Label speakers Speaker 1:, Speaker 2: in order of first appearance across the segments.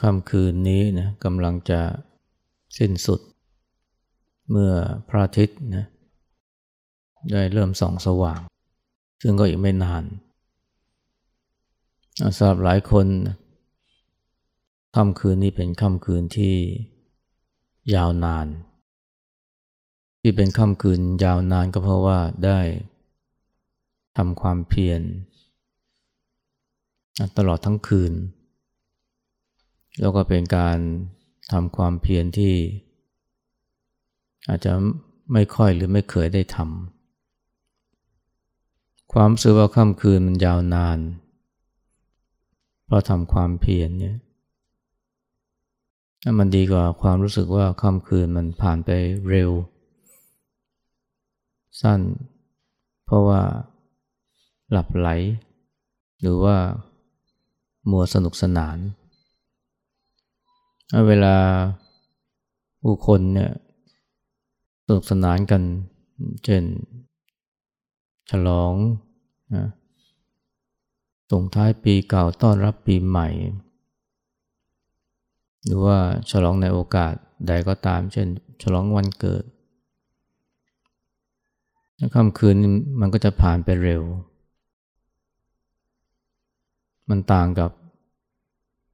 Speaker 1: ค่ำคืนนี้นะกำลังจะสิ้นสุด เมื่อพระอาทิตย์นะได้เริ่มส่องสว่าง ซึ่งก็อีกไม่นานสำหรับหลายคนค่ำคืนนี้เป็นค่ำคืนที่ยาวนาน ที่เป็นค่ำคืนยาวนานก็เพราะว่าได้ทำความเพียรตลอดทั้งคืน แล้วก็เป็นการทำความเพียรที่ อาจจะไม่ค่อยหรือไม่เคยได้ทำความสึกว่าค่ำคืนมันยาวนาน เพราะทำความเพียรเนี่ยมันดีกว่าความรู้สึกว่าค่ำคืนมันผ่านไปเร็ว สั้น เพราะว่าหลับไหล หรือว่ามัวสนุกสนาน เวลาผู้คนเนี่ยสนุกสนานกันเช่น ฉลองนะส่งท้ายปีเก่าต้อนรับปีใหม่ หรือว่าฉลองในโอกาสใดก็ตาม เช่น ฉลองวันเกิดค่ำคืนมันก็จะผ่านไปเร็ว มันต่างกับ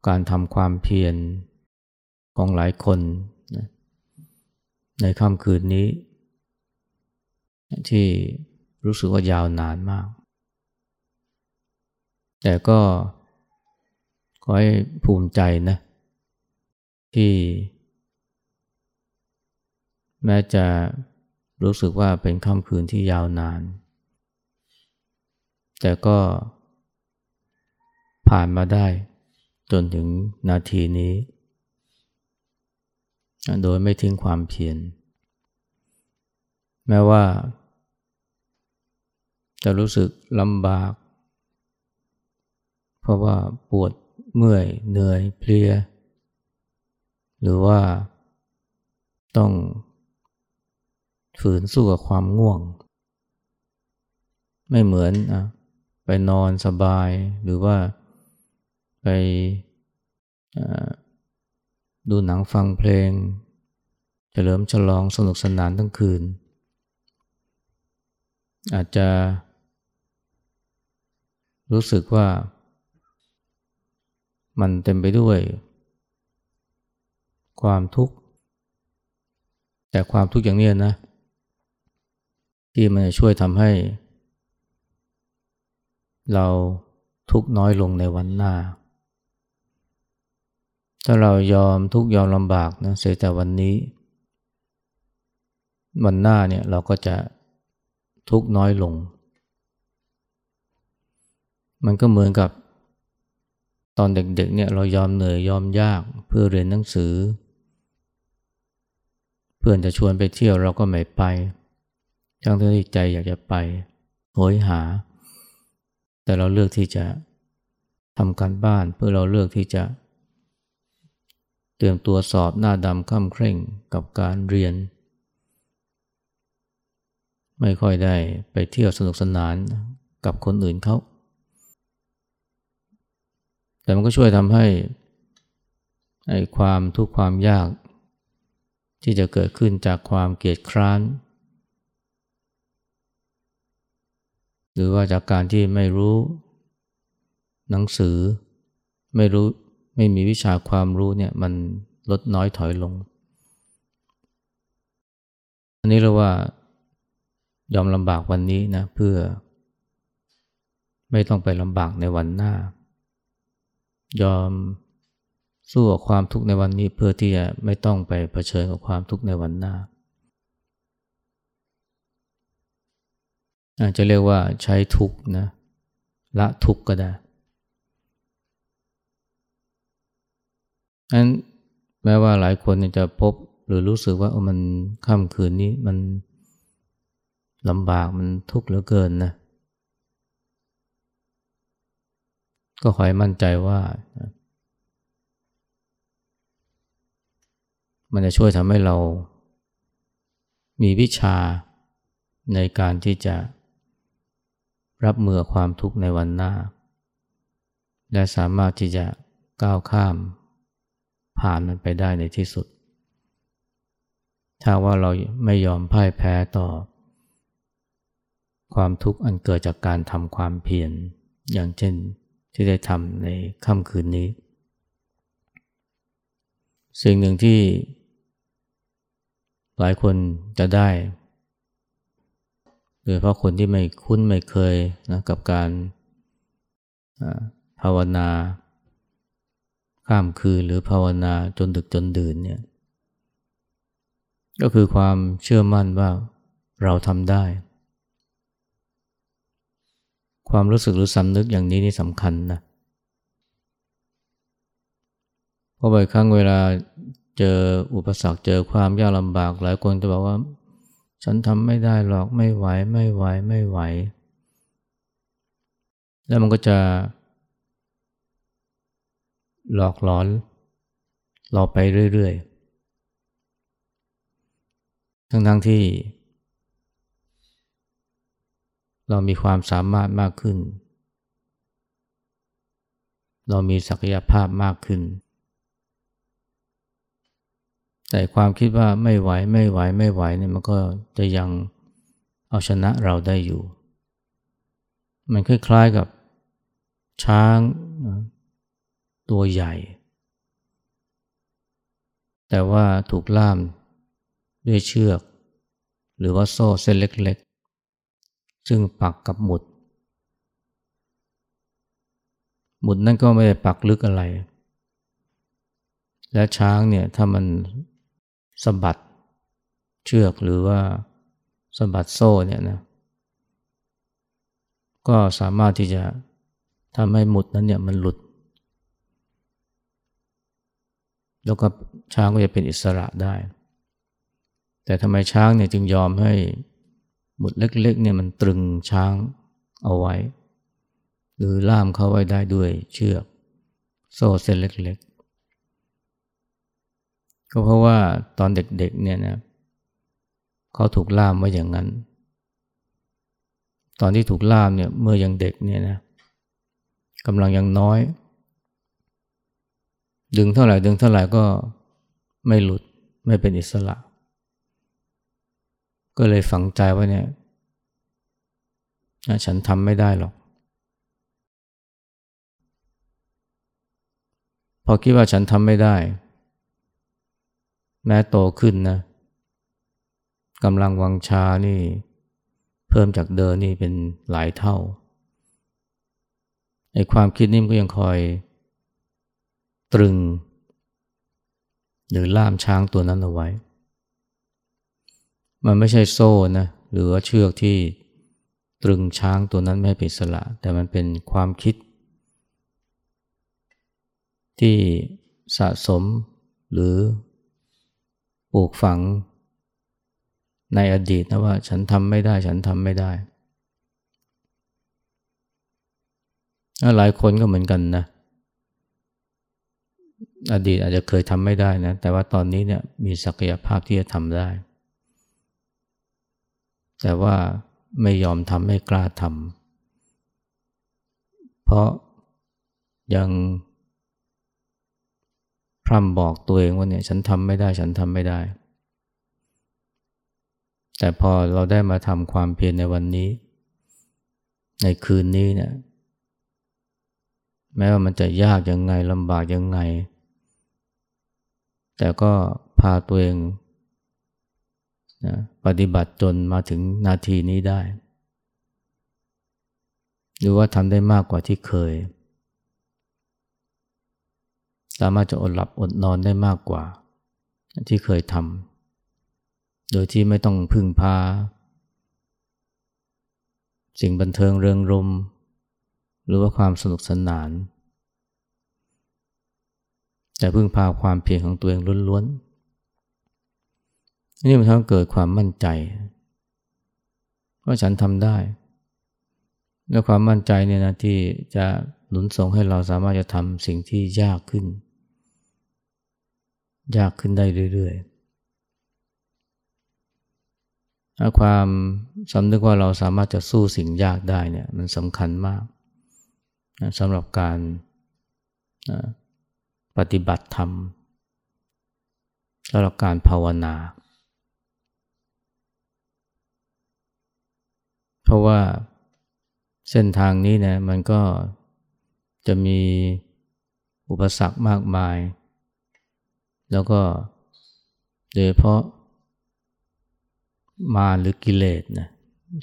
Speaker 1: การทำความเพียร ของหลายคนในค่ำคืนนี้ ที่รู้สึกว่ายาวนานมาก แต่ก็ขอให้ภูมิใจนะ ที่ แม้จะรู้สึกว่าเป็นค่ำคืนที่ยาวนาน แต่ก็ผ่านมาได้จนถึงนาทีนี้ โดยไม่ทิ้งความเพียร แม้ว่า จะรู้สึกลำบาก เพราะว่าปวดเมื่อยเหนื่อยเพลีย หรือว่าต้องฝืนสู้กับความง่วง ไม่เหมือนอไปนอนสบายหรือว่าไป ดูหนังฟังเพลง เฉลิมฉลองสนุกสนานทั้งคืน อาจจะ รู้สึกว่า มันเต็มไปด้วย ความทุกข์ แต่ความทุกข์อย่างนี้นะ ที่มันจะช่วยทำให้ เราทุกน้อยลงในวันหน้า ถ้าเรายอมทุกยอมลำบากนะเสียแต่วันนี้ วันหน้าเนี่ยเราก็จะทุกน้อยลง มันก็เหมือนกับตอนเด็กๆเนี่ยเรายอมเหนื่อยยอมยากเพื่อเรียนหนังสือ เพื่อนจะชวนไปเที่ยวเราก็ไม่ไปทั้งที่ใจอยากจะไปโหยหา แต่เราเลือกที่จะทำการบ้านเพื่อเราเลือกที่จะ รียมตัวสอบหน้าดำค่ำเคร่งกับการเรียน ไม่ค่อยได้ไปเที่ยวสนุกสนานกับคนอื่นเขา แต่มันก็ช่วยทำให้ไอ้ความทุกข์ความยาก ที่จะเกิดขึ้นจากความเกียดคร้าน หรือว่าจากการที่ไม่รู้ หนังสือไม่รู้ ไม่มีวิชาความรู้เนี่ยมันลดน้อยถอยลง อันนี้เราว่ายอมลำบากวันนี้นะเพื่อ ไม่ต้องไปลำบากในวันหน้า ยอมสู้กับความทุกข์ในวันนี้เพื่อที่จะไม่ต้องไปเผชิญกับความทุกข์ในวันหน้าอาจจะเรียกว่าใช้ทุกข์นะละทุกข์ก็ได้ นั้นแม้ว่าหลายคนจะพบหรือรู้สึกว่ามันค่ำคืนนี้มันลำบากมันทุกข์เหลือเกินนะ ก็ขอให้มั่นใจว่า มันจะช่วยทำให้เรา มีวิชาในการที่จะรับมือความทุกข์ในวันหน้า และสามารถที่จะก้าวข้าม ผ่านมันไปได้ในที่สุด ถ้าว่าเราไม่ยอมพ่ายแพ้ต่อ ความทุกข์อันเกิดจากการทำความเพียรอย่างเช่นที่ได้ทำในค่ำคืนนี้ สิ่งหนึ่งที่ หลายคนจะได้โดยเพราะคนที่ไม่คุ้นไม่เคยนะกับการภาวนา ข้ามคืนหรือภาวนาจนดึกจนดื่นเนี่ยก็คือความเชื่อมั่นว่าเราทำได้ ความรู้สึกหรือสำนึกอย่างนี้นี่สำคัญนะเพราะบ่อยครั้งเวลาเจออุปสรรคเจอความยากลำบากหลายคนจะบอกว่า ฉันทำไม่ได้หรอกไม่ไหวไม่ไหวไม่ไหว แล้วมันก็จะ หลอกหลอน เราไปเรื่อยๆ ทั้งทั้งที่ เรามีความสามารถมากขึ้น เรามีศักยภาพมากขึ้น แต่ความคิดว่าไม่ไหวไม่ไหวไม่ไหวเนี่ยมันก็จะยังเอาชนะเราได้อยู่ มันคล้ายๆกับช้าง ตัวใหญ่ แต่ว่าถูกล่ามด้วยเชือก หรือว่าโซ่เส้นเล็กๆ ซึ่งปักกับหมุด หมุดนั่นก็ไม่ได้ปักลึกอะไร และช้างเนี่ยถ้ามันสะบัดเชือกหรือว่าสะบัดโซ่เนี่ยนะก็สามารถที่จะทำให้หมุดนั้นเนี่ยมันหลุด แล้วก็ช้างก็จะเป็นอิสระได้ แต่ทำไมช้างเนี่ยจึงยอมให้หมุดเล็กๆเนี่ยมันตรึงช้างเอาไว้ หรือล่ามเขาไว้ได้ด้วยเชือกโซ่เส้นเล็กๆ ก็เพราะว่าตอนเด็กๆเนี่ยนะเขาถูกล่ามไว้อย่างนั้น ตอนที่ถูกล่ามเนี่ยเมื่อยังเด็กเนี่ยนะกำลังยังน้อย ดึงเท่าไหร่ดึงเท่าไหร่ก็ไม่หลุดไม่เป็นอิสระ ก็เลยฝังใจว่าเนี่ยฉันทำไม่ได้หรอก พอคิดว่าฉันทำไม่ได้ แม้โตขึ้นนะกำลังวังชานี่ เพิ่มจากเดิมนี่เป็นหลายเท่าไอ้ความคิดนี่มันก็ยังคอย ตรึง หรือล่ามช้างตัวนั้นเอาไว้ มันไม่ใช่โซ่นะหรือเชือกที่ตรึงช้างตัวนั้นไม่ให้เป็นสละ แต่มันเป็นความคิด ที่สะสมหรือปลูกฝังในอดีตนะว่าฉันทำไม่ได้ฉันทำไม่ได้ หลายคนก็เหมือนกันนะ อดีตอาจจะเคยทำไม่ได้นะ แต่ว่าตอนนี้เนี่ยมีศักยภาพที่จะทำได้ แต่ว่าไม่ยอมทำไม่กล้าทำเพราะยังพร่ำบอกตัวเองว่าเนี่ยฉันทำไม่ได้ฉันทำไม่ได้ แต่พอเราได้มาทำความเพียรในวันนี้ ในคืนนี้เนี่ยแม้ว่ามันจะยากยังไงลำบากยังไง แต่ก็พาตัวเองนะปฏิบัติจนมาถึงนาทีนี้ได้ หรือว่าทำได้มากกว่าที่เคย สามารถจะอดหลับอดนอนได้มากกว่า ที่เคยทำโดยที่ไม่ต้องพึ่งพา สิ่งบันเทิงเริงรม หรือว่าความสนุกสนาน แต่พึ่งพาความเพียรของตัวเองล้วนๆนี่มันทำให้เกิดความมั่นใจว่าฉันทำได้ และความมั่นใจเนี่ยนะที่จะหนุนส่งให้เราสามารถจะทำสิ่งที่ยากขึ้น ยากขึ้นได้เรื่อยๆความสำนึกว่าเราสามารถจะสู้สิ่งยากได้เนี่ยมันสำคัญมากสำหรับการ ปฏิบัติธรรมสำหรับการภาวนา เพราะว่าเส้นทางนี้นะมันก็จะมีอุปสรรคมากมาย แล้วก็โดยเพราะมารหรือกิเลสนะ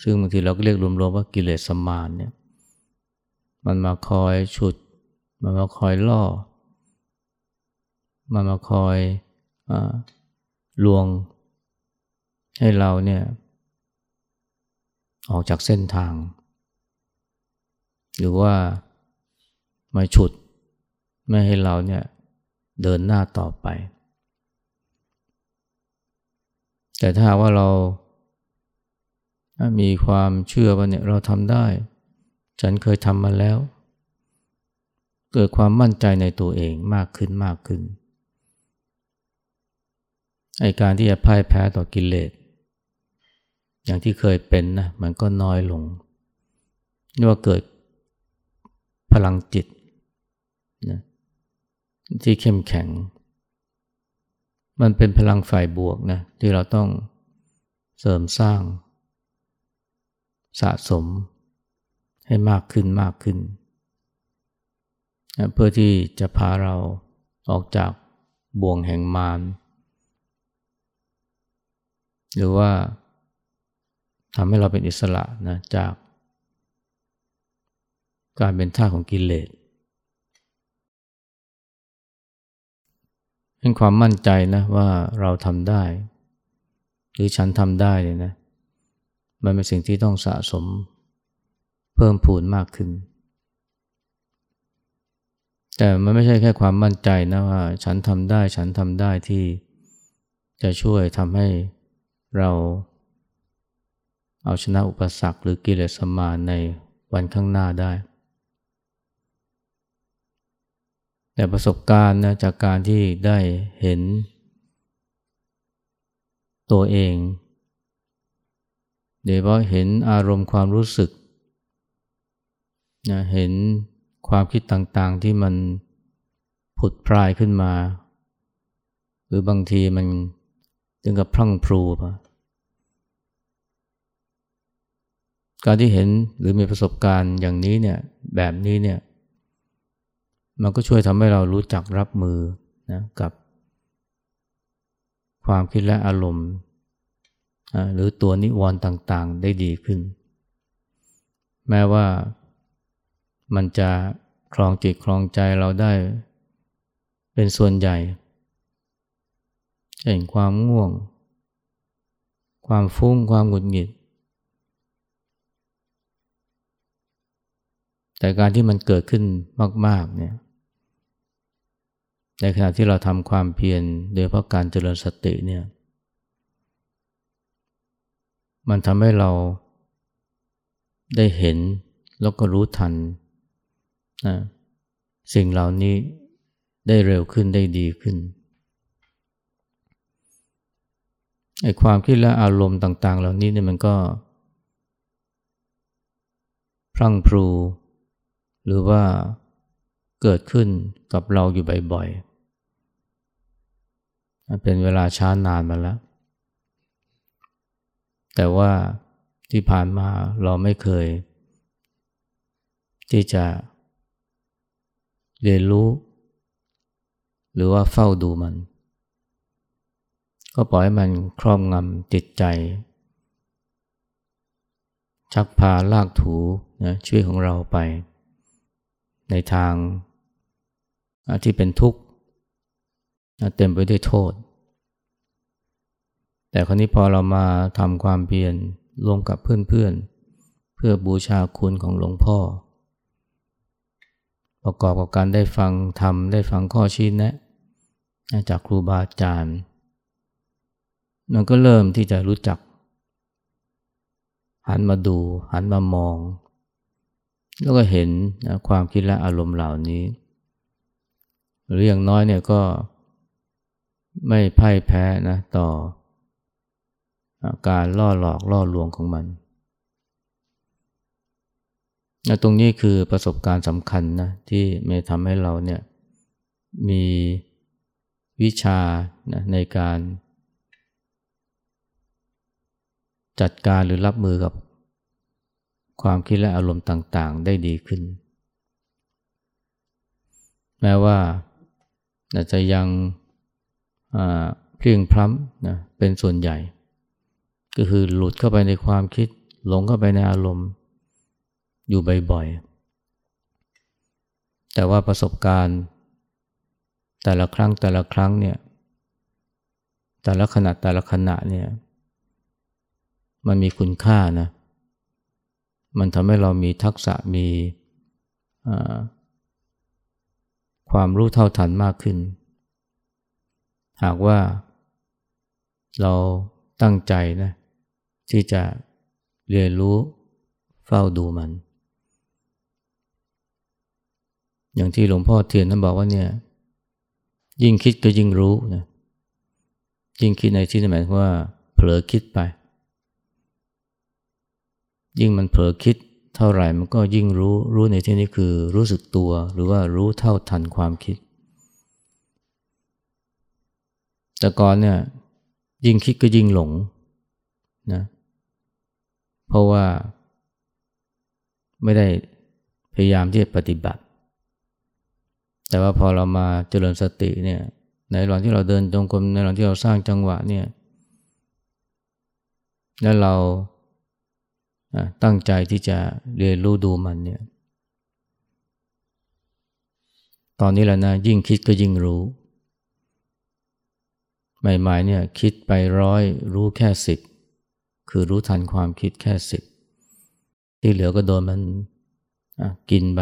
Speaker 1: ซึ่งบางทีเราก็เรียกรวมๆว่ากิเลสสมานเนี่ยมันมาคอยฉุด มันมาคอยล่อ มันมาคอยอลวง ให้เราเนี่ยออกจากเส้นทาง หรือว่ามาฉุด ไม่ให้เราเนี่ยเดินหน้าต่อไป แต่ถ้าว่าเรามีความเชื่อว่าเนี่ยเราทำได้ ฉันเคยทำมาแล้ว เกิดความมั่นใจในตัวเองมากขึ้นมากขึ้น ไอการที่จะพ่ายแพ้ต่อกิเลส อย่างที่เคยเป็นนะมันก็น้อยลงนี่ว่าเกิดพลังจิตนะที่เข้มแข็ง มันเป็นพลังฝ่ายบวกนะที่เราต้องเสริมสร้าง สะสมให้มากขึ้นมากขึ้นเพื่อที่จะพาเราออกจากบ่วงแห่งมาร หรือว่าทำให้เราเป็นอิสระนะจาก การเป็นท่าของกิเลสเป็นความมั่นใจนะว่าเราทำได้ หรือฉันทำได้เลยนะมันเป็นสิ่งที่ต้องสะสมเพิ่มพูนมากขึ้น แต่มันไม่ใช่แค่ความมั่นใจนะว่า ฉันทำได้ฉันทำได้ที่จะช่วยทำให้ เราเอาชนะอุปสรรคหรือกิเลสมาในวันข้างหน้าได้ แต่ประสบการณ์นะจากการที่ได้เห็น ตัวเองโดยเฉพาะเห็นอารมณ์ความรู้สึกนะเห็นความคิดต่างๆที่มันผุดพรายขึ้นมา หรือบางทีมัน ถึงกับพรั่งพรูปการที่เห็นหรือมีประสบการณ์อย่างนี้เนี่ยแบบนี้เนี่ยมันก็ช่วยทำให้เรารู้จักรับมือนะกับความคิดและอารมณ์ หรือตัวนิวรณ์ต่างๆได้ดีขึ้น แม้ว่ามันจะคลองจิตคลองใจเราได้เป็นส่วนใหญ่ เห็นความง่วง ความฟุ้งความหงุดหงิด แต่การที่มันเกิดขึ้นมาก ๆ เนี่ยในขณะที่เราทำความเพียรโดยเพราะการเจริญสติเนี่ยมันทำให้เราได้เห็นแล้วก็รู้ทันนะสิ่งเหล่านี้ได้เร็วขึ้นได้ดีขึ้น ไอ้ความคิดและอารมณ์ต่าง ๆ เหล่านี้เนี่ยมันก็ พรั่งพรู หรือว่าเกิดขึ้นกับเราอยู่บ่อยๆเป็นเวลาช้านานมาแล้ว แต่ว่าที่ผ่านมาเราไม่เคย ที่จะเรียนรู้ หรือว่าเฝ้าดูมัน ก็ปล่อยให้มันครอบงำจิตใจ ชักพาลากถูนะชีวิตของเราไป ในทางที่เป็นทุกข์เต็มไปด้วยโทษ แต่ครนี้พอเรามาทำความเพียรร่วมกับเพื่อนๆ เพื่อบูชาคุณของหลวงพ่อ ประกอบกับการได้ฟังทำได้ฟังข้อชี้แนะ จากครูบาอาจารย์ มันก็เริ่มที่จะรู้จัก หันมาดู หันมามอง แล้วก็เห็นความคิดและอารมณ์เหล่านี้ หรืออย่างน้อยเนี่ยก็ไม่พ่ายแพ้นะต่อการล่อหลอกล่อลวงของมันตรงนี้คือประสบการณ์สำคัญนะที่ไม่ทำให้เราเนี่ยมีวิชานะในการ จัดการหรือรับมือกับความคิดและอารมณ์ต่างๆ ได้ดีขึ้น แม้ว่าอาจจะยังเพียงพล้ำนะเป็นส่วนใหญ่ ก็คือหลุดเข้าไปในความคิด หลงเข้าไปในอารมณ์ อยู่บ่อยๆ แต่ว่าประสบการณ์ แต่ละครั้งแต่ละครั้งเนี่ยแต่ละขณะแต่ละขณะเนี่ย มันมีคุณค่านะ มันทำให้เรามีทักษะมีความรู้เท่าทันมากขึ้น หากว่าเราตั้งใจนะที่จะเรียนรู้เฝ้าดูมัน อย่างที่หลวงพ่อเทียนท่านบอกว่าเนี่ย ยิ่งคิดก็ยิ่งรู้นะยิ่งคิดในที่นี้นหมายว่าเผลอคิดไป ยิ่งมันเผลอคิดเท่าไหร่มันก็ยิ่งรู้รู้ในที่นี้คือรู้สึกตัว หรือว่ารู้เท่าทันความคิด แต่ก่อนเนี่ยยิ่งคิดก็ยิ่งหลงนะเพราะว่าไม่ได้พยายามที่จะปฏิบัติ แต่ว่าพอเรามาเจริญสติเนี่ยในระหว่างที่เราเดินจงกรมในระหว่างที่เราสร้างจังหวะเนี่ยแล้วเรา ตั้งใจที่จะเรียนรู้ดูมันเนี่ย ตอนนี้แหละนะยิ่งคิดก็ยิ่งรู้ ใหม่ๆเนี่ยคิดไปร้อยรู้แค่สิบคือรู้ทันความคิดแค่สิบที่เหลือก็โดนมันกินไป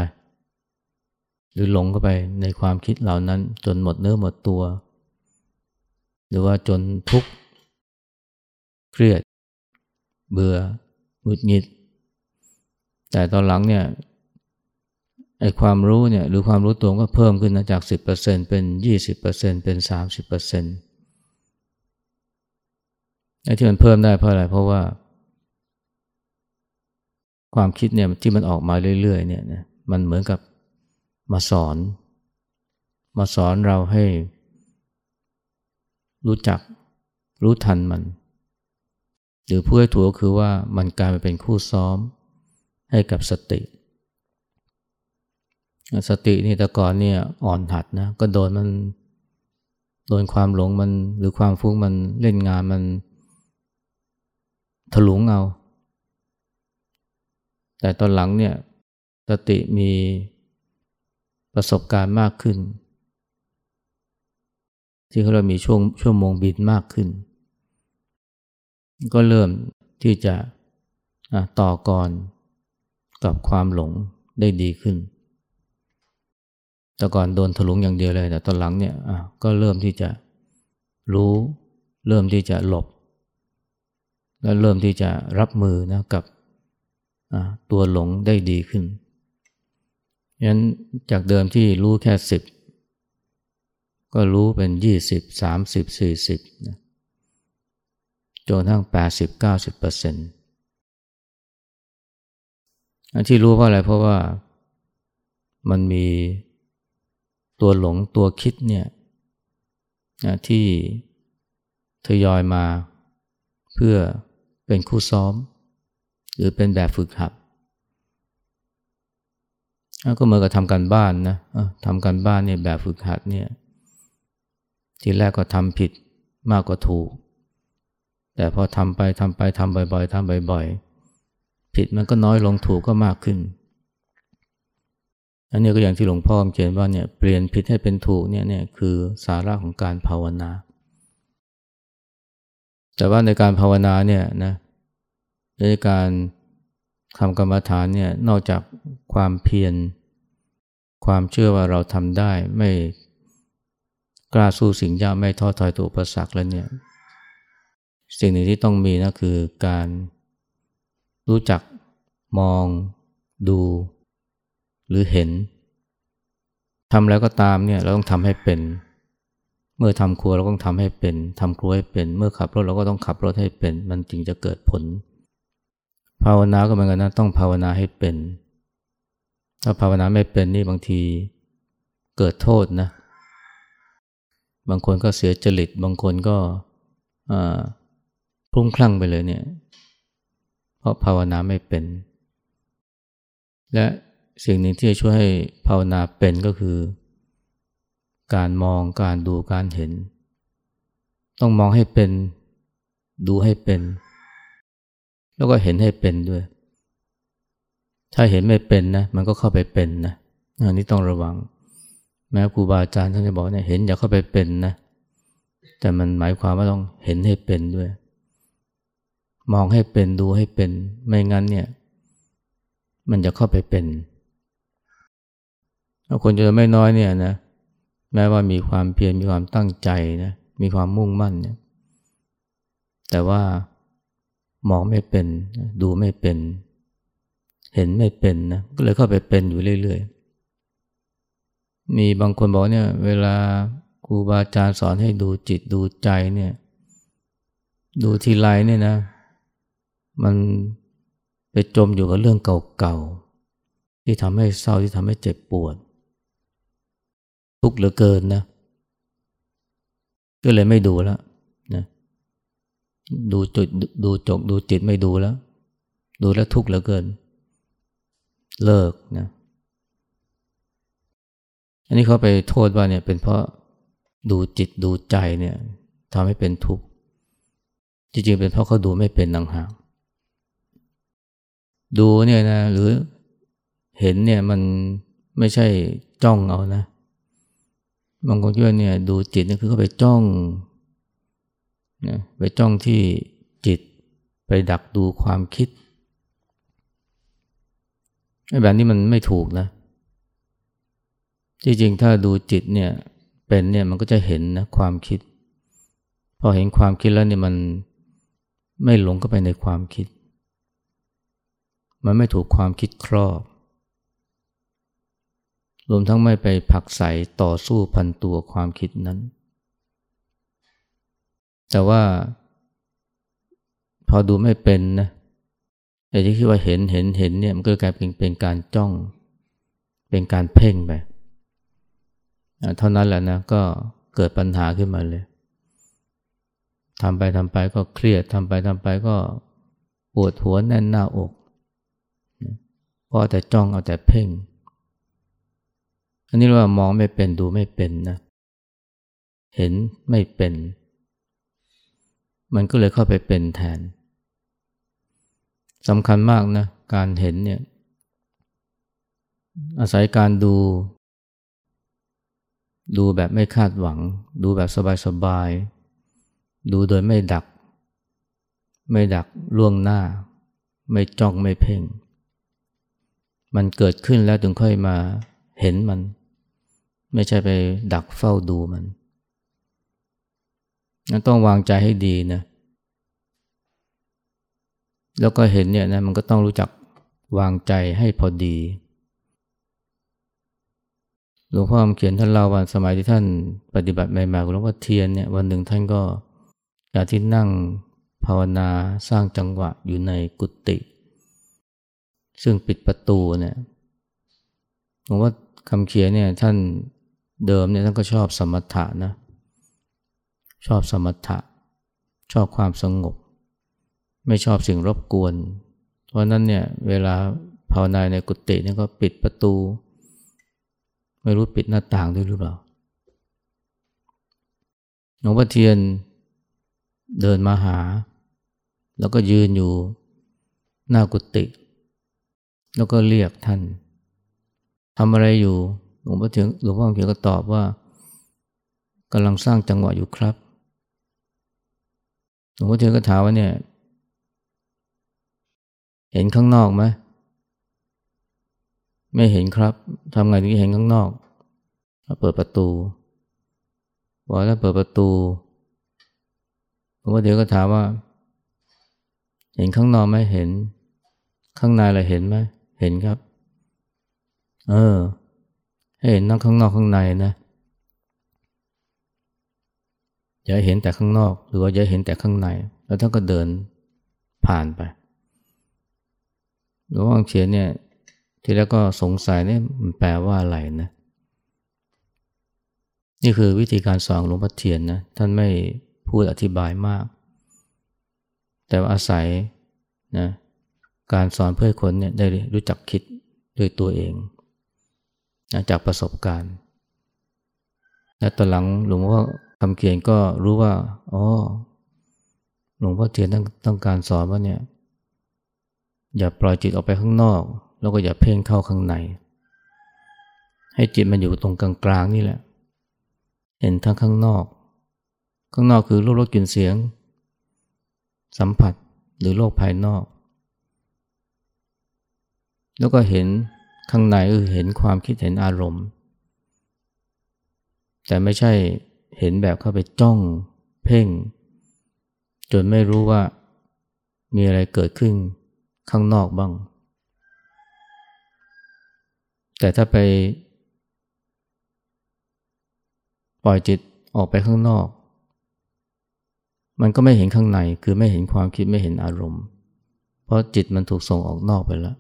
Speaker 1: หรือหลงเข้าไปในความคิดเหล่านั้น จนหมดเนื้อหมดตัว หรือว่าจนทุกข์เครียดเบื่อ งุดหงิด แต่ตอนหลังเนี่ยไอ้ความรู้เนี่ยหรือความรู้ตัวก็เพิ่มขึ้นนะจาก 10%เป็น 20%เป็น 30%ไอ้ที่มันเพิ่มได้เพราะอะไร เพราะว่า ความคิดเนี่ยที่มันออกมาเรื่อยๆเนี่ยมันเหมือนกับมาสอน มาสอนเราให้รู้จักรู้ทันมัน หรือพูดให้ถูกก็คือว่ามันกลายมาเป็นคู่ซ้อมให้กับสติ สตินี่แต่ก่อนเนี่ยอ่อนหัดนะก็โดนมันโดนความหลงมันหรือความฟุ้งมันเล่นงานมันถลุงเอา แต่ตอนหลังเนี่ยสติมีประสบการณ์มากขึ้น ที่เขาเรามีช่วงชั่วโมงบินมากขึ้น ก็เริ่มที่จะต่อกรกับความหลงได้ดีขึ้น แต่ก่อนโดนถลุงอย่างเดียวเลย แต่ตอนหลังเนี่ยก็เริ่มที่จะรู้ เริ่มที่จะหลบ แล้วเริ่มที่จะรับมือนะกับตัวหลงได้ดีขึ้นยั้นจากเดิมที่รู้แค่สิบก็รู้เป็นยี่สิบสามสิบสี่สิบนะ จนทั้งแปดสิบเก้าสิบเปอร์เซ็นที่รู้เพราะอะไรเพราะว่ามันมีตัวหลงตัวคิดเนี่ยที่ทยอยมาเพื่อเป็นคู่ซ้อม หรือเป็นแบบฝึกหัดก็เหมือนกับทำการบ้านนะทำการบ้านเนี่ยแบบฝึกหัดเนี่ยทีแรกก็ทำผิดมากกว่าถูก แต่พอทำไปทำไปทำบ่อยๆทำบ่อย ๆ ผิดมันก็น้อยลงถูกก็มากขึ้น อันนี้ก็อย่างที่หลวงพ่อเขียนว่าเนี่ยเปลี่ยนผิดให้เป็นถูกเนี่ยเนี่ยคือสาระของการภาวนา แต่ว่าในการภาวนาเนี่ยนะในการทำกรรมฐานเนี่ยนอกจากความเพียรความเชื่อว่าเราทำได้ไม่กล้าสู้สิ่งยากไม่ท้อถอยตัวอุปสรรคแล้วเนี่ย สิ่งหนึ่งที่ต้องมีนะคือการรู้จักมอง ดู หรือเห็นทำแล้วก็ตามเนี่ยเราต้องทำให้เป็น เมื่อทำครัวเราต้องทำให้เป็นทำครัวให้เป็น เมื่อขับรถเราก็ต้องขับรถให้เป็น มันจึงจะเกิดผล ภาวนาก็เหมือนกันนะต้องภาวนาให้เป็น ถ้าภาวนาไม่เป็นนี่บางทีเกิดโทษนะ บางคนก็เสียจริต บางคนก็อ่า พลุ้งคลั่งไปเลยเนี่ย เพราะภาวนาไม่เป็น และสิ่งหนึ่งที่จะช่วยให้ภาวนาเป็นก็คือ การมองการดูการเห็น ต้องมองให้เป็น ดูให้เป็น แล้วก็เห็นให้เป็นด้วย ถ้าเห็นไม่เป็นนะ มันก็เข้าไปเป็นนะอันนี้ต้องระวัง แม้ครูบาอาจารย์ท่านจะบอกเนี่ยเห็นอย่าเข้าไปเป็นนะ แต่มันหมายความว่าต้องเห็นให้เป็นด้วย มองให้เป็นดูให้เป็น ไม่งั้นเนี่ย มันจะเข้าไปเป็นคนจะไม่น้อยเนี่ยนะแม้ว่ามีความเพียรมีความตั้งใจนะมีความมุ่งมั่นเนี่ย แต่ว่ามองไม่เป็น ดูไม่เป็น เห็นไม่เป็นนะก็เลยเข้าไปเป็นอยู่เรื่อยๆ มีบางคนบอกเนี่ย เวลาครูบาอาจารย์สอนให้ดูจิตดูใจเนี่ย ดูทีไรเนี่ยนะ มันไปจมอยู่กับเรื่องเก่าๆ ที่ทำให้เศร้าที่ทำให้เจ็บปวด ทุกข์เหลือเกินนะ ก็เลยไม่ดูแล้วนะดูจุดดูจกดูจิตไม่ดูแล้ว ดูแล้วทุกข์เหลือเกิน เลิกนะ อันนี้เขาไปโทษว่าเนี่ยเป็นเพราะดูจิตดูใจเนี่ยทำให้เป็นทุกข์จริงๆเป็นเพราะเขาดูไม่เป็นต่างหาก ดูเนี่ยนะหรือเห็นเนี่ยมันไม่ใช่จ้องเอานะบางคนคิดว่าเนี่ยดูจิตนี่คือเขาไปจ้องนะไปจ้องที่จิตไปดักดูความคิดแบบนี้มันไม่ถูกนะ จริงๆ ถ้าดูจิตเนี่ยเป็นเนี่ยมันก็จะเห็นนะความคิด พอเห็นความคิดแล้วเนี่ยมันไม่หลงเข้าไปในความคิด มันไม่ถูกความคิดครอบรวมทั้งไม่ไปผักใสต่อสู้พันตัวความคิดนั้น แต่ว่า พอดูไม่เป็นนะไอ้ที่คิดว่าเห็นเห็นเห็นเนี่ยมันก็กลายเป็นเป็นการจ้อง เป็นการเพ่งไปเท่านั้นแหละนะก็เกิดปัญหาขึ้นมาเลยทำไปทำไปก็เครียดทำไปทำไปก็ปวดหัวแน่นหน้าอก เพราะแต่จ้องเอาแต่เพ่ง อันนี้เรียกว่ามองไม่เป็นดูไม่เป็นนะ เห็นไม่เป็น มันก็เลยเข้าไปเป็นแทนสำคัญมากนะ การเห็นเนี่ย อาศัยการดู ดูแบบไม่คาดหวัง ดูแบบสบายๆ ดูโดยไม่ดัก ไม่ดักล่วงหน้า ไม่จ้องไม่เพ่ง มันเกิดขึ้นแล้วถึงค่อยมาเห็นมัน ไม่ใช่ไปดักเฝ้าดูมันนั่นต้องวางใจให้ดีนะ แล้วก็เห็นเนี่ยนะมันก็ต้องรู้จักวางใจให้พอดีหลวงพ่อเขียนท่านเล่าว่าสมัยที่ท่านปฏิบัติใหม่ๆหลวงพ่อเทียนเนี่ยวันหนึ่งท่านก็อยากที่นั่งภาวนาสร้างจังหวะอยู่ในกุฏิ ซึ่งปิดประตูเนี่ยผมว่าคำเขียนเนี่ยท่านเดิมเนี่ยท่านก็ชอบสมถะนะ ชอบสมถะ ชอบความสงบ ไม่ชอบสิ่งรบกวน เพราะนั้นเนี่ยเวลาภาวนาในกุฏิเนี่ยก็ปิดประตู ไม่รู้ปิดหน้าต่างด้วยหรือเปล่าหลวงพ่อเทียนเดินมาหา แล้วก็ยืนอยู่หน้ากุฏิ แล้วก็เรียกท่านทำอะไรอยู่หลวงพ่อเถียงหลวงพ่อเขียนก็ตอบว่ากำลังสร้างจังหวะอยู่ครับหลวงพ่อเถียงก็ถามว่าเนี่ย เห็นข้างนอกไหมไม่เห็นครับทำไงถึงเห็นข้างนอกเปิดประตูบอกแล้วเปิดประตูหลวงพ่อเถียงก็ถามว่า เห็นข้างนอกไหมเห็น ข้างในอะไรเห็นไหม เห็นครับ เออให้เห็นทั้งข้างนอกข้างในนะ อย่าเห็นแต่ข้างนอก หรือว่าอย่าเห็นแต่ข้างใน แล้วท่านก็เดินผ่านไปหลวงพ่อเขียนเนี่ย ทีแรกก็สงสัยเนี่ยมันแปลว่าอะไรนะ นี่คือวิธีการสอนหลวงพ่อเทียนนะท่านไม่พูดอธิบายมาก แต่ว่าอาศัยนะ การสอนเพื่อให้คนเนี่ยได้รู้จักคิดด้วยตัวเองนะจากประสบการณ์และตอนหลังหลวงพ่อคำเขียนก็รู้ว่าอ๋อหลวงพ่อเทียนต้องต้องการสอนว่าเนี่ย อย่าปล่อยจิตออกไปข้างนอก แล้วก็อย่าเพ่งเข้าข้างใน ให้จิตมันอยู่ตรงกลางๆนี่แหละ เห็นทั้งข้างนอก ข้างนอกคือรูปรสกลิ่นเสียง สัมผัสหรือโลกภายนอก แล้วก็เห็นข้างในคือเห็นความคิดเห็นอารมณ์ แต่ไม่ใช่เห็นแบบเข้าไปจ้องเพ่ง จนไม่รู้ว่ามีอะไรเกิดขึ้นข้างนอกบ้าง แต่ถ้าไป ปล่อยจิตออกไปข้างนอก มันก็ไม่เห็นข้างในคือไม่เห็นความคิดไม่เห็นอารมณ์ เพราะจิตมันถูกส่งออกนอกไปแล้ว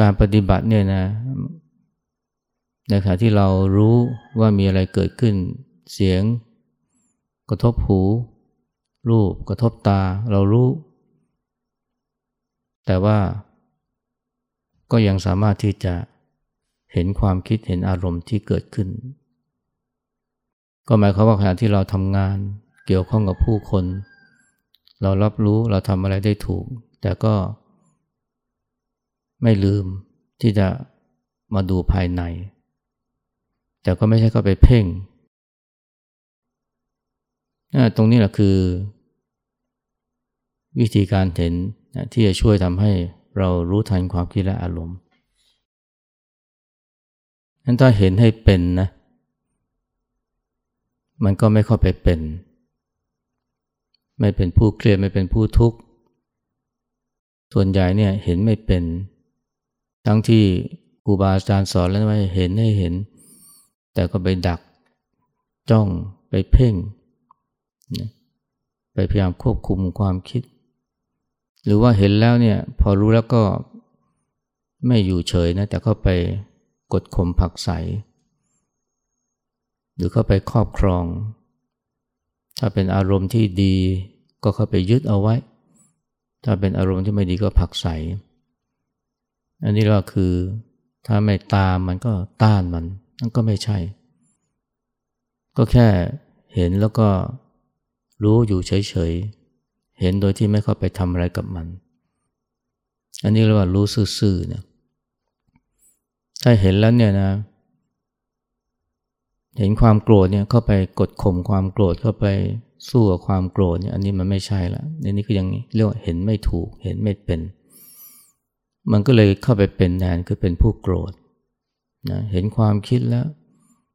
Speaker 1: การปฏิบัติเนี่ยนะในขณะที่เรารู้ว่ามีอะไรเกิดขึ้น เสียง กระทบหู รูปกระทบตาเรารู้ แต่ว่าก็ยังสามารถที่จะเห็นความคิดเห็นอารมณ์ที่เกิดขึ้น ก็หมายความว่าขณะที่เราทำงานเกี่ยวข้องกับผู้คน เรารับรู้เราทำอะไรได้ถูก แต่ก็ ไม่ลืมที่จะมาดูภายใน แต่ก็ไม่ใช่เข้าไปเพ่ง ตรงนี้แหละคือ วิธีการเห็นที่จะช่วยทำให้เรารู้ทันความคิดและอารมณ์นั้นถ้าเห็นให้เป็นนะ มันก็ไม่เข้าไปเป็น ไม่เป็นผู้เครียดไม่เป็นผู้ทุกข์ ส่วนใหญ่เนี่ยเห็นไม่เป็น ทั้งที่ครูบาอาจารย์สอนแล้วว่าเห็นให้เห็น แต่ก็ไปดักจ้องไปเพ่ง ไปพยายามควบคุมความคิด หรือว่าเห็นแล้วเนี่ยพอรู้แล้วก็ไม่อยู่เฉยนะแต่ก็ไปกดข่มผักใส หรือเข้าไปครอบครอง ถ้าเป็นอารมณ์ที่ดีก็เข้าไปยึดเอาไว้ ถ้าเป็นอารมณ์ที่ไม่ดีก็ผักใส อันนี้ก็คือถ้าไม่ตามมันก็ต้านมันนั่นก็ไม่ใช่ ก็แค่เห็นแล้วก็รู้อยู่เฉยๆ เห็นโดยที่ไม่เข้าไปทำอะไรกับมัน อันนี้เรียกว่ารู้ซื่อๆเนี่ยถ้าเห็นแล้วเนี่ยนะ เห็นความโกรธเนี่ยเข้าไปกดข่มความโกรธเข้าไปสู้กับความโกรธเนี่ยอันนี้มันไม่ใช่ละในนี้ก็ยังเรียกว่าเห็นไม่ถูกเห็นไม่เป็น มันก็เลยเข้าไปเป็นแทนคือเป็นผู้โกรธนะเห็นความคิดแล้ว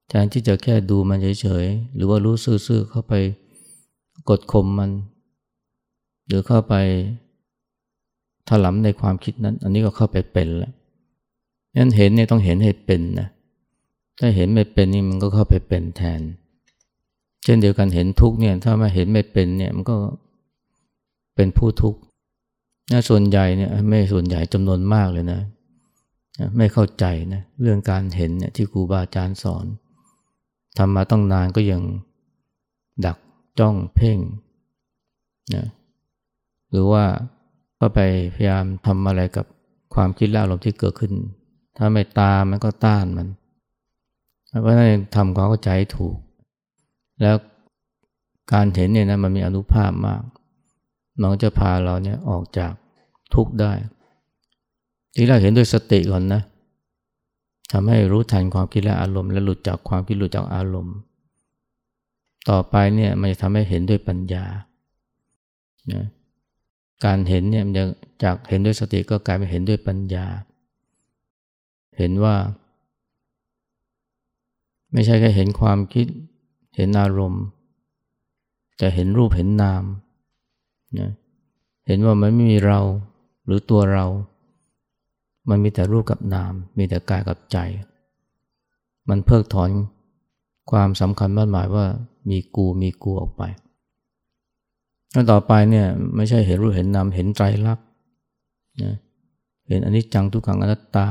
Speaker 1: แทนที่จะแค่ดูมันเฉยๆ หรือว่ารู้ซื่อๆเข้าไปกดข่มมัน หรือเข้าไปถลำในความคิดนั้น อันนี้ก็เข้าไปเป็นแล้วนั้นเห็นเนี่ยต้องเห็นให้เป็นนะถ้าเห็นไม่เป็นนี่มันก็เข้าไปเป็นแทน เช่นเดียวกันเห็นทุกเนี่ยถ้ามาเห็นไม่เป็นเนี่ยมันก็เป็นผู้ทุกข์ น่าส่วนใหญ่เนี่ยไม่ส่วนใหญ่จำนวนมากเลยนะไม่เข้าใจนะเรื่องการเห็นเนี่ยที่ครูบาอาจารย์สอนทำมาต้องนานก็ยังดักจ้องเพ่งนะหรือว่าก็ไปพยายามทำอะไรกับความคิดและอารมณ์ที่เกิดขึ้น ถ้าไม่ตามมันก็ต้านมัน เพราะนั้นทำความเข้าใจถูก แล้วการเห็นเนี่ยนะมันมีอนุภาพมาก มันจะพาเราเนี่ยออกจากทุกข์ได้ที่เราเห็นด้วยสติก่อนนะทำให้รู้ทันความคิดและอารมณ์ และหลุดจากความคิดหลุดจากอารมณ์ ต่อไปเนี่ยมันจะทำให้เห็นด้วยปัญญานะการเห็นเนี่ยมันจะจากเห็นด้วยสติก็กลายเป็นเห็นด้วยปัญญา เห็นว่า ไม่ใช่แค่เห็นความคิดเห็นอารมณ์ แต่เห็นรูปเห็นนาม นะเห็นว่ามันไม่มีเราหรือตัวเรา มันมีแต่รูปกับนาม มีแต่กายกับใจ มันเพิกถอนความสำคัญมั่นหมายว่ามีกูมีกูออกไปแล้วต่อไปเนี่ยไม่ใช่เห็นรูปเห็นนามเห็นใจรักนะเห็นอนิจจังทุกขังอนัตตา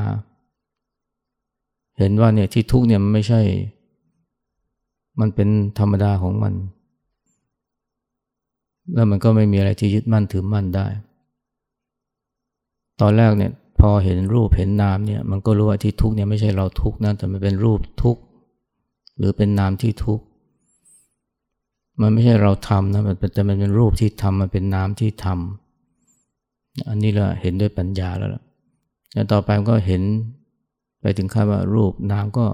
Speaker 1: เห็นว่าเนี่ยที่ทุกเนี่ยมันไม่ใช่ มันเป็นธรรมดาของมัน แล้วมันก็ไม่มีอะไรที่ยึดมั่นถือมั่นได้ ตอนแรกเนี่ยพอเห็นรูปเห็นนามเนี่ยมันก็รู้ว่าที่ทุกเนี่ยไม่ใช่เราทุกนะแต่มันเป็นรูปทุกหรือเป็นนามที่ทุกมันไม่ใช่เราทำนะมันแต่มันเป็นรูปที่ทำมันเป็นนามที่ทำอันนี้ละเห็นด้วยปัญญาแล้วล่ะแล้วต่อไปก็เห็นไปถึงขั้นว่ารูปนามก็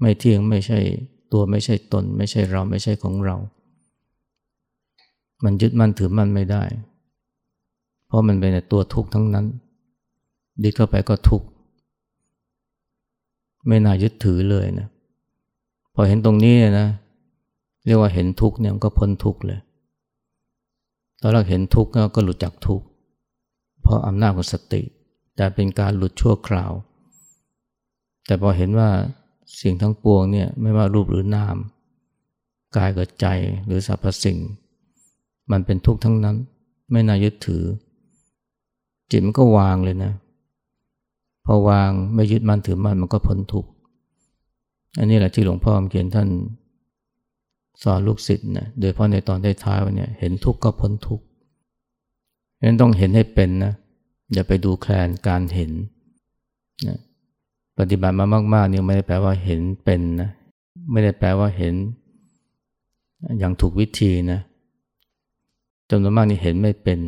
Speaker 1: ไม่เที่ยงไม่ใช่ตัวไม่ใช่ตน ไม่ใช่เราไม่ใช่ของเรา มันยึดมั่นถือมั่นไม่ได้ เพราะมันเป็นตัวทุกข์ทั้งนั้นยึดเข้าไปก็ทุกข์ไม่น่ายึดถือเลยนะพอเห็นตรงนี้นะเรียกว่าเห็นทุกข์เนี่ยก็พ้นทุกข์เลยตอนเราเห็นทุกข์ก็หลุดจากทุกข์เพราะอำนาจของสติ แต่เป็นการหลุดชั่วคราว แต่พอเห็นว่าสิ่งทั้งปวงเนี่ยไม่ว่ารูปหรือนาม กายกับใจหรือสรรพสิ่ง มันเป็นทุกข์ทั้งนั้น ไม่น่ายึดถือ จิตมันก็วางเลยนะ พอวางไม่ยึดมั่นถือมั่นมันก็พ้นทุกข์อันนี้แหละที่หลวงพ่อเขียนท่านสอนลูกศิษย์นะโดยเพราะในตอนท้ายๆวันนี้เห็นทุกข์ก็พ้นทุกข์ฉะนั้นต้องเห็นให้เป็นนะ อย่าไปดูแคลนการเห็นนะปฏิบัติมามากๆนี่ไม่ได้แปลว่าเห็นเป็นนะ ไม่ได้แปลว่าเห็น อย่างถูกวิธีนะ จำนวนมากนี่เห็นไม่เป็น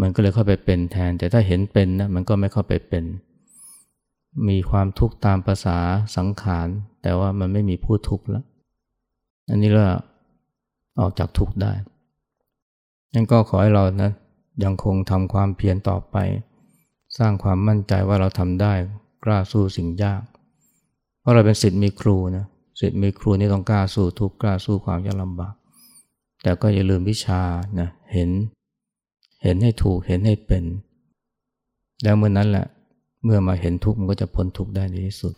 Speaker 1: มันก็เลยเข้าไปเป็นแทน แต่ถ้าเห็นเป็นนะมันก็ไม่เข้าไปเป็น มีความทุกข์ตามภาษาสังขาร แต่ว่ามันไม่มีผู้ทุกข์แล้ว อันนี้ก็ออกจากทุกข์ได้นั่นก็ขอให้เรานะยังคงทำความเพียรต่อไป สร้างความมั่นใจว่าเราทำได้กล้าสู้สิ่งยาก เพราะเราเป็นสิทธิ์มีครูนะสิทธิ์มีครูนี่ต้องกล้าสู้ทุกข์กล้าสู้ความยากลำบาก แต่ก็อย่าลืมวิชานะเห็น เห็นให้ถูกเห็นให้เป็น แล้วเมื่อนนั้นแหละ เมื่อมาเห็นทุกข์มันก็จะพ้นทุกข์ได้ในที่สุด